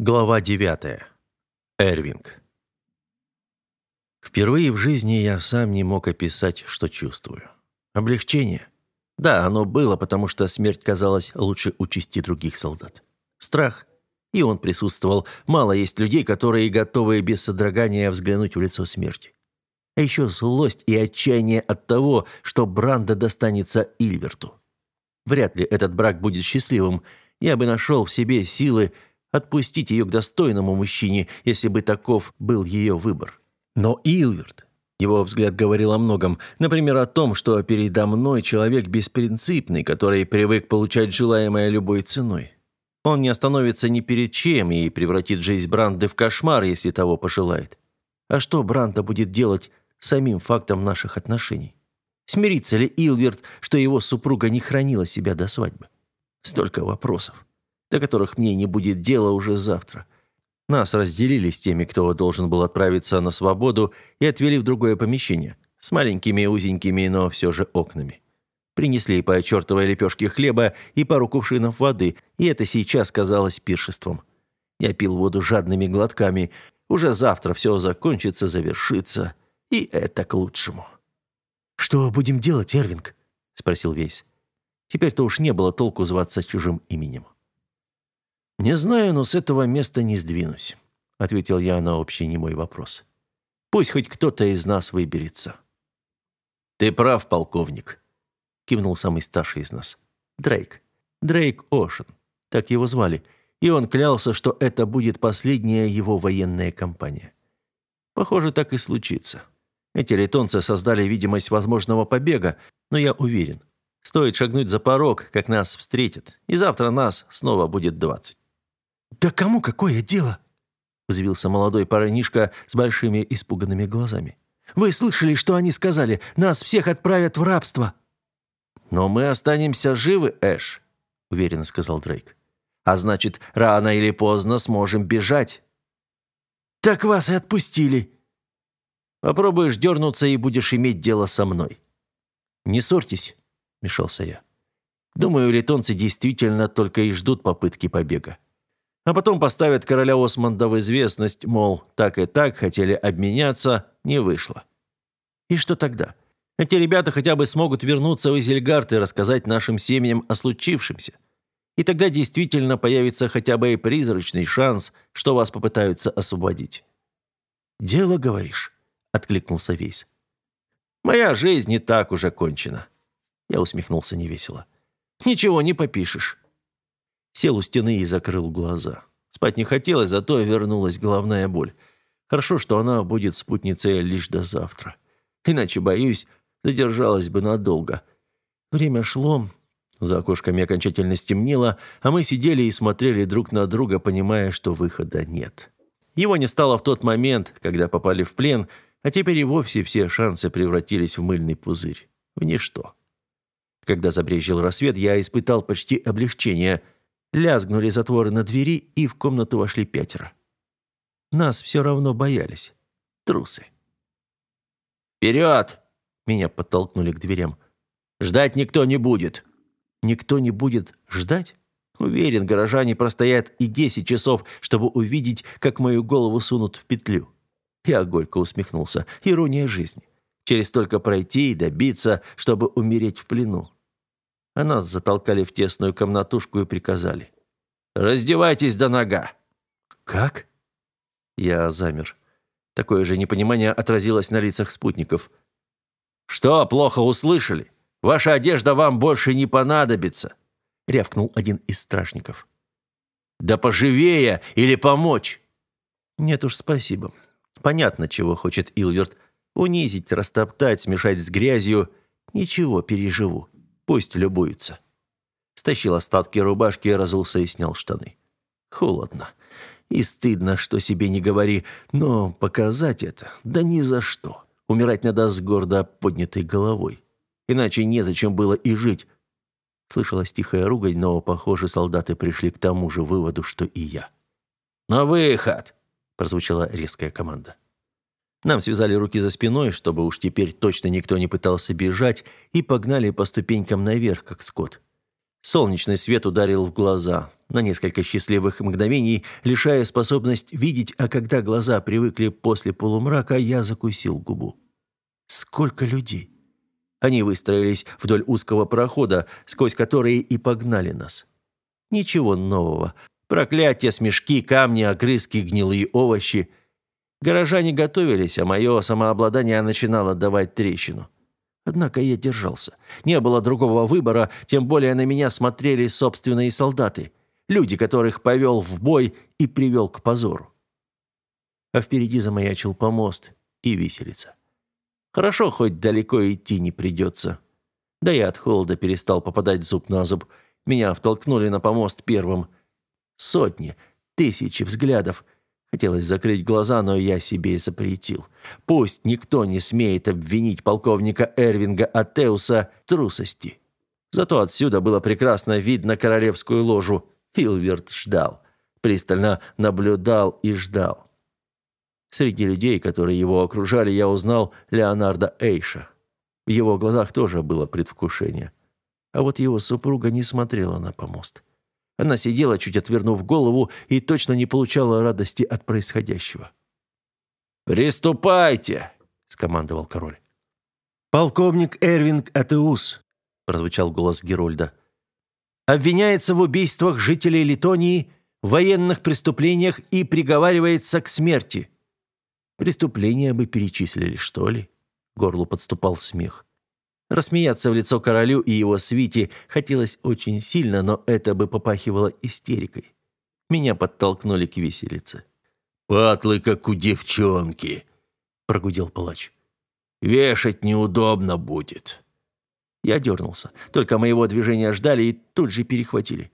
Глава 9. Эрвинг. Впервые в жизни я сам не мог описать, что чувствую. Облегчение. Да, оно было, потому что смерть казалась лучше участи других солдат. Страх. И он присутствовал. Мало есть людей, которые готовы без содрогания взглянуть в лицо смерти. А еще злость и отчаяние от того, что Бранда достанется Ильверту. Вряд ли этот брак будет счастливым. Я бы нашел в себе силы отпустить ее к достойному мужчине, если бы таков был ее выбор. Но Илверт, его взгляд говорил о многом, например, о том, что передо мной человек беспринципный, который привык получать желаемое любой ценой. Он не остановится ни перед чем и превратит жизнь Бранды в кошмар, если того пожелает. А что Бранда будет делать самим фактом наших отношений? Смирится ли Илверт, что его супруга не хранила себя до свадьбы? Столько вопросов до которых мне не будет дела уже завтра. Нас разделили с теми, кто должен был отправиться на свободу, и отвели в другое помещение, с маленькими узенькими, но все же окнами. Принесли по чертовой лепешке хлеба и пару кувшинов воды, и это сейчас казалось пиршеством. Я пил воду жадными глотками. Уже завтра все закончится, завершится, и это к лучшему. «Что будем делать, Эрвинг?» – спросил Вейс. Теперь-то уж не было толку зваться чужим именем. «Не знаю, но с этого места не сдвинусь», — ответил я на общий немой вопрос. «Пусть хоть кто-то из нас выберется». «Ты прав, полковник», — кивнул самый старший из нас. «Дрейк. Дрейк Ошен. Так его звали. И он клялся, что это будет последняя его военная кампания. Похоже, так и случится. Эти летонцы создали видимость возможного побега, но я уверен, стоит шагнуть за порог, как нас встретят, и завтра нас снова будет двадцать. «Да кому какое дело?» – взвился молодой парнишка с большими испуганными глазами. «Вы слышали, что они сказали? Нас всех отправят в рабство!» «Но мы останемся живы, Эш», – уверенно сказал Дрейк. «А значит, рано или поздно сможем бежать». «Так вас и отпустили!» «Попробуешь дернуться и будешь иметь дело со мной». «Не ссорьтесь», – мешался я. «Думаю, литонцы действительно только и ждут попытки побега а потом поставят короля Османда в известность, мол, так и так хотели обменяться, не вышло. И что тогда? Эти ребята хотя бы смогут вернуться в Изельгард и рассказать нашим семьям о случившемся. И тогда действительно появится хотя бы и призрачный шанс, что вас попытаются освободить. «Дело, говоришь?» — откликнулся Вейс. «Моя жизнь не так уже кончена». Я усмехнулся невесело. «Ничего не попишешь. Сел у стены и закрыл глаза. Спать не хотелось, зато вернулась головная боль. Хорошо, что она будет спутницей лишь до завтра. Иначе, боюсь, задержалась бы надолго. Время шло, за окошками окончательно стемнело, а мы сидели и смотрели друг на друга, понимая, что выхода нет. Его не стало в тот момент, когда попали в плен, а теперь и вовсе все шансы превратились в мыльный пузырь. В ничто. Когда забрезжил рассвет, я испытал почти облегчение – Лязгнули затворы на двери, и в комнату вошли пятеро. Нас все равно боялись. Трусы. «Вперед!» — меня подтолкнули к дверям. «Ждать никто не будет». «Никто не будет ждать?» Уверен, горожане простоят и десять часов, чтобы увидеть, как мою голову сунут в петлю. Я горько усмехнулся. Ирония жизни. Через столько пройти и добиться, чтобы умереть в плену а нас затолкали в тесную комнатушку и приказали. «Раздевайтесь до нога!» «Как?» Я замер. Такое же непонимание отразилось на лицах спутников. «Что, плохо услышали? Ваша одежда вам больше не понадобится!» рявкнул один из стражников. «Да поживее или помочь!» «Нет уж, спасибо. Понятно, чего хочет Илверт. Унизить, растоптать, смешать с грязью. Ничего, переживу. Пусть любуются. Стащил остатки рубашки, разулся и снял штаны. Холодно. И стыдно, что себе не говори, но показать это, да ни за что. Умирать надо с гордо поднятой головой. Иначе незачем было и жить. Слышалась тихая ругань, но, похоже, солдаты пришли к тому же выводу, что и я. «На выход!» – прозвучала резкая команда. Нам связали руки за спиной, чтобы уж теперь точно никто не пытался бежать, и погнали по ступенькам наверх, как скот. Солнечный свет ударил в глаза. на несколько счастливых мгновений, лишая способность видеть, а когда глаза привыкли после полумрака, я закусил губу. Сколько людей! Они выстроились вдоль узкого прохода, сквозь которые и погнали нас. Ничего нового. Проклятия, смешки, камни, огрызки, гнилые овощи. Горожане готовились, а мое самообладание начинало давать трещину. Однако я держался. Не было другого выбора, тем более на меня смотрели собственные солдаты. Люди, которых повел в бой и привел к позору. А впереди замаячил помост и виселица. Хорошо, хоть далеко идти не придется. Да я от холода перестал попадать зуб на зуб. Меня втолкнули на помост первым. Сотни, тысячи взглядов. Хотелось закрыть глаза, но я себе запретил. Пусть никто не смеет обвинить полковника Эрвинга Атеуса трусости. Зато отсюда было прекрасно видно королевскую ложу. Хилверт ждал. Пристально наблюдал и ждал. Среди людей, которые его окружали, я узнал Леонарда Эйша. В его глазах тоже было предвкушение. А вот его супруга не смотрела на помост. Она сидела, чуть отвернув голову, и точно не получала радости от происходящего. «Приступайте!» — скомандовал король. «Полковник Эрвинг Атеус», — прозвучал голос Герольда, «обвиняется в убийствах жителей Литонии, военных преступлениях и приговаривается к смерти». Преступления бы перечислили, что ли? Горлу подступал смех. Рассмеяться в лицо королю и его свите хотелось очень сильно, но это бы попахивало истерикой. Меня подтолкнули к виселице. «Патлы, как у девчонки», — прогудел палач. «Вешать неудобно будет». Я дернулся. Только моего движения ждали и тут же перехватили.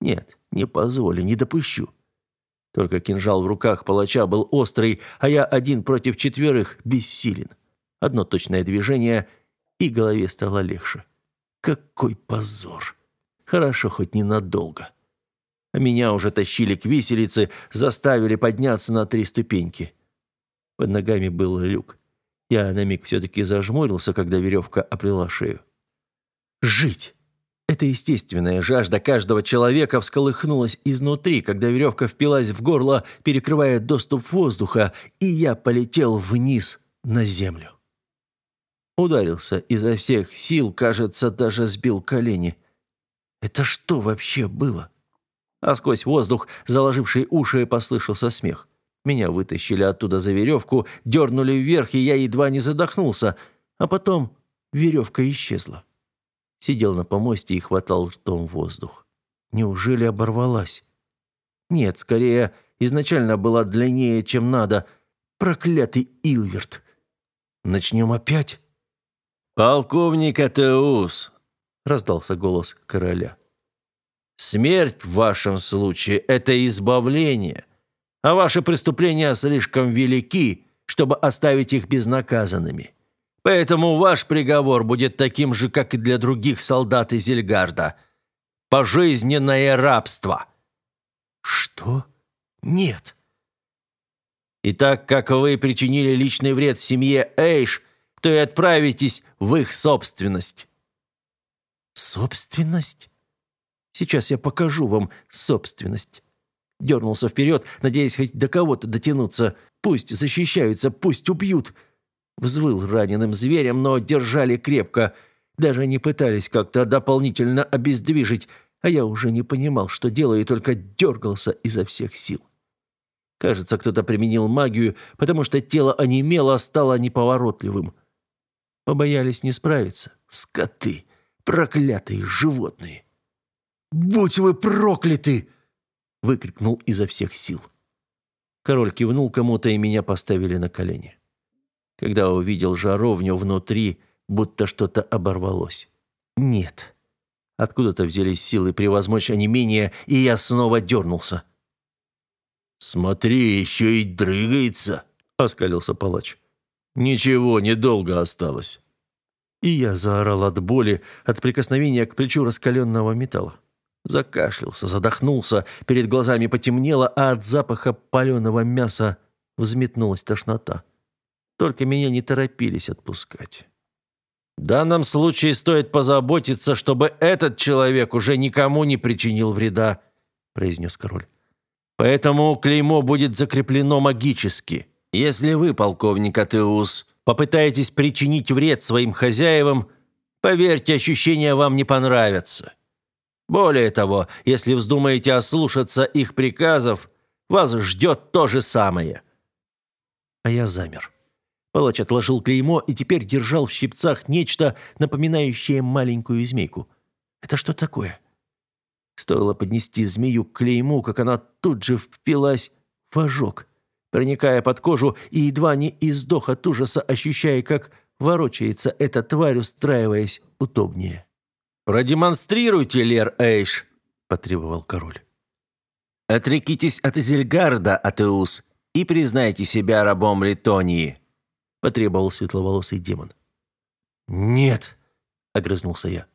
«Нет, не позволю, не допущу». Только кинжал в руках палача был острый, а я один против четверых бессилен. Одно точное движение, и голове стало легче. Какой позор! Хорошо, хоть ненадолго. А меня уже тащили к виселице, заставили подняться на три ступеньки. Под ногами был люк. Я на миг все-таки зажмурился, когда веревка оплела шею. Жить! Эта естественная жажда каждого человека всколыхнулась изнутри, когда веревка впилась в горло, перекрывая доступ воздуха, и я полетел вниз на землю. Ударился изо всех сил, кажется, даже сбил колени. Это что вообще было? А сквозь воздух, заложивший уши, послышался смех. Меня вытащили оттуда за веревку, дернули вверх, и я едва не задохнулся. А потом веревка исчезла. Сидел на помосте и хватал ртом воздух. Неужели оборвалась? Нет, скорее, изначально была длиннее, чем надо. Проклятый Илверт. Начнем опять? «Полковник Атеус!» — раздался голос короля. «Смерть в вашем случае — это избавление, а ваши преступления слишком велики, чтобы оставить их безнаказанными. Поэтому ваш приговор будет таким же, как и для других солдат из Зельгарда. Пожизненное рабство». «Что? Нет». «И так как вы причинили личный вред семье Эйш, то и отправитесь в их собственность». «Собственность? Сейчас я покажу вам собственность». Дернулся вперед, надеясь хоть до кого-то дотянуться. Пусть защищаются, пусть убьют. Взвыл раненым зверем, но держали крепко. Даже не пытались как-то дополнительно обездвижить, а я уже не понимал, что делаю, и только дергался изо всех сил. Кажется, кто-то применил магию, потому что тело онемело, стало неповоротливым. Побоялись не справиться. Скоты! Проклятые животные! «Будь вы прокляты!» — выкрикнул изо всех сил. Король кивнул кому-то, и меня поставили на колени когда увидел жаровню внутри, будто что-то оборвалось. Нет. Откуда-то взялись силы превозмочь онемение, и я снова дернулся. «Смотри, еще и дрыгается», — оскалился палач. «Ничего, недолго осталось». И я заорал от боли, от прикосновения к плечу раскаленного металла. Закашлялся, задохнулся, перед глазами потемнело, а от запаха паленого мяса взметнулась тошнота. Только меня не торопились отпускать. В данном случае стоит позаботиться, чтобы этот человек уже никому не причинил вреда, произнес король. Поэтому клеймо будет закреплено магически. Если вы, полковник Атеус, попытаетесь причинить вред своим хозяевам, поверьте, ощущения вам не понравятся. Более того, если вздумаете ослушаться их приказов, вас ждет то же самое». А я замер. Палач отложил клеймо и теперь держал в щипцах нечто, напоминающее маленькую змейку. «Это что такое?» Стоило поднести змею к клейму, как она тут же впилась в ожог, проникая под кожу и едва не издох от ужаса, ощущая, как ворочается эта тварь, устраиваясь удобнее. «Продемонстрируйте, Лер Эйш», — потребовал король. «Отрекитесь от Изельгарда, Атеус, и признайте себя рабом Литонии», — потребовал светловолосый демон. «Нет», — огрызнулся я.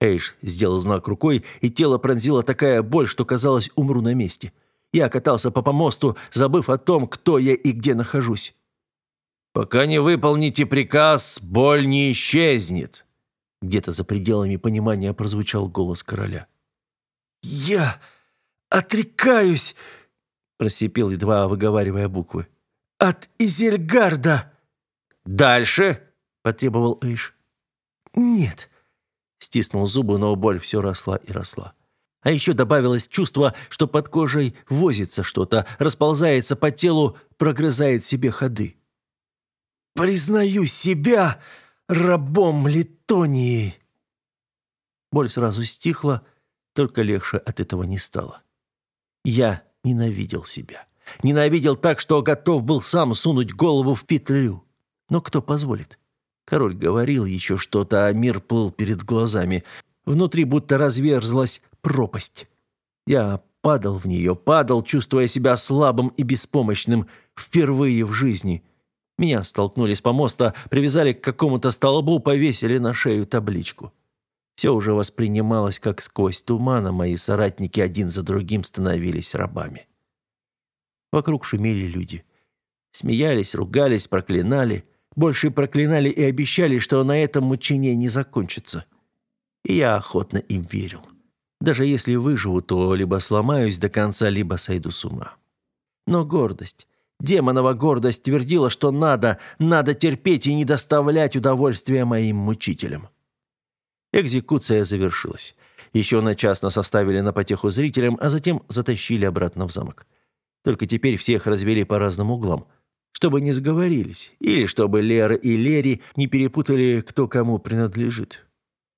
Эйш сделал знак рукой, и тело пронзила такая боль, что казалось, умру на месте. Я катался по помосту, забыв о том, кто я и где нахожусь. «Пока не выполните приказ, боль не исчезнет», — где-то за пределами понимания прозвучал голос короля. «Я отрекаюсь!» — просипел, едва выговаривая буквы. «От Изельгарда!» «Дальше!» — потребовал Эйш. «Нет, Стиснул зубы, но боль все росла и росла. А еще добавилось чувство, что под кожей возится что-то, расползается по телу, прогрызает себе ходы. «Признаю себя рабом Литонии!» Боль сразу стихла, только легче от этого не стало. Я ненавидел себя. Ненавидел так, что готов был сам сунуть голову в петлю. Но кто позволит? Король говорил еще что-то, а мир плыл перед глазами. Внутри будто разверзлась пропасть. Я падал в нее, падал, чувствуя себя слабым и беспомощным впервые в жизни. Меня столкнули с помоста, привязали к какому-то столбу, повесили на шею табличку. Все уже воспринималось как сквозь туман, а мои соратники один за другим становились рабами. Вокруг шумели люди. Смеялись, ругались, проклинали – больше проклинали и обещали, что на этом мучение не закончится. И я охотно им верил. Даже если выживу, то либо сломаюсь до конца, либо сойду с ума. Но гордость, демонова гордость твердила, что надо, надо терпеть и не доставлять удовольствия моим мучителям. Экзекуция завершилась. Еще на час нас оставили на потеху зрителям, а затем затащили обратно в замок. Только теперь всех развели по разным углам – чтобы не сговорились, или чтобы Лера и Лери не перепутали, кто кому принадлежит.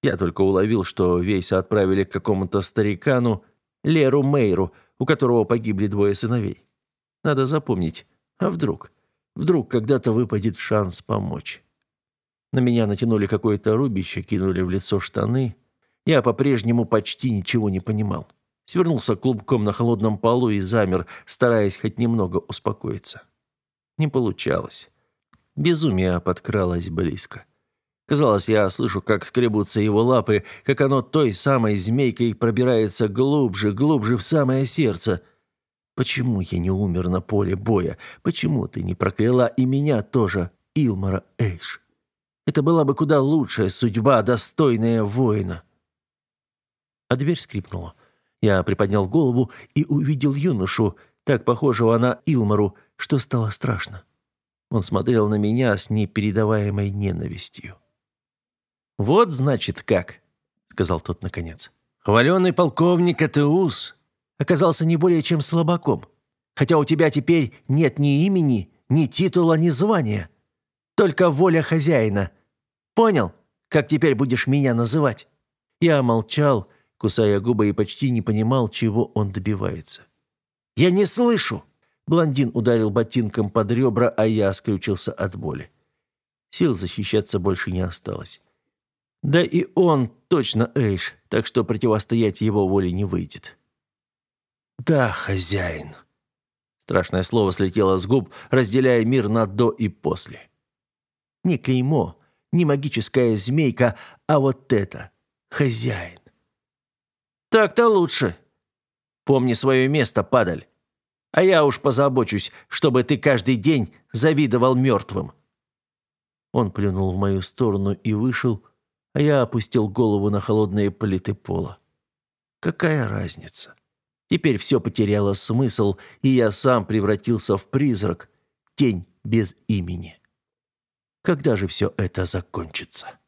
Я только уловил, что Вейса отправили к какому-то старикану, Леру Мейру, у которого погибли двое сыновей. Надо запомнить, а вдруг? Вдруг когда-то выпадет шанс помочь. На меня натянули какое-то рубище, кинули в лицо штаны. Я по-прежнему почти ничего не понимал. Свернулся клубком на холодном полу и замер, стараясь хоть немного успокоиться. Не получалось. Безумие подкралось близко. Казалось, я слышу, как скребутся его лапы, как оно той самой змейкой пробирается глубже, глубже в самое сердце. Почему я не умер на поле боя? Почему ты не прокляла и меня тоже, Илмара Эйш? Это была бы куда лучшая судьба, достойная воина. А дверь скрипнула. Я приподнял голову и увидел юношу, так похожего на Илмару, что стало страшно. Он смотрел на меня с непередаваемой ненавистью. «Вот, значит, как», — сказал тот наконец. «Хваленый полковник Атеус оказался не более чем слабаком, хотя у тебя теперь нет ни имени, ни титула, ни звания, только воля хозяина. Понял, как теперь будешь меня называть?» Я молчал, кусая губы и почти не понимал, чего он добивается. «Я не слышу!» Блондин ударил ботинком под ребра, а я скрючился от боли. Сил защищаться больше не осталось. Да и он точно Эйш, так что противостоять его воле не выйдет. «Да, хозяин». Страшное слово слетело с губ, разделяя мир на «до» и «после». Не клеймо, не магическая змейка, а вот это — хозяин. «Так-то лучше. Помни свое место, падаль а я уж позабочусь, чтобы ты каждый день завидовал мертвым». Он плюнул в мою сторону и вышел, а я опустил голову на холодные плиты пола. «Какая разница? Теперь все потеряло смысл, и я сам превратился в призрак, тень без имени. Когда же все это закончится?»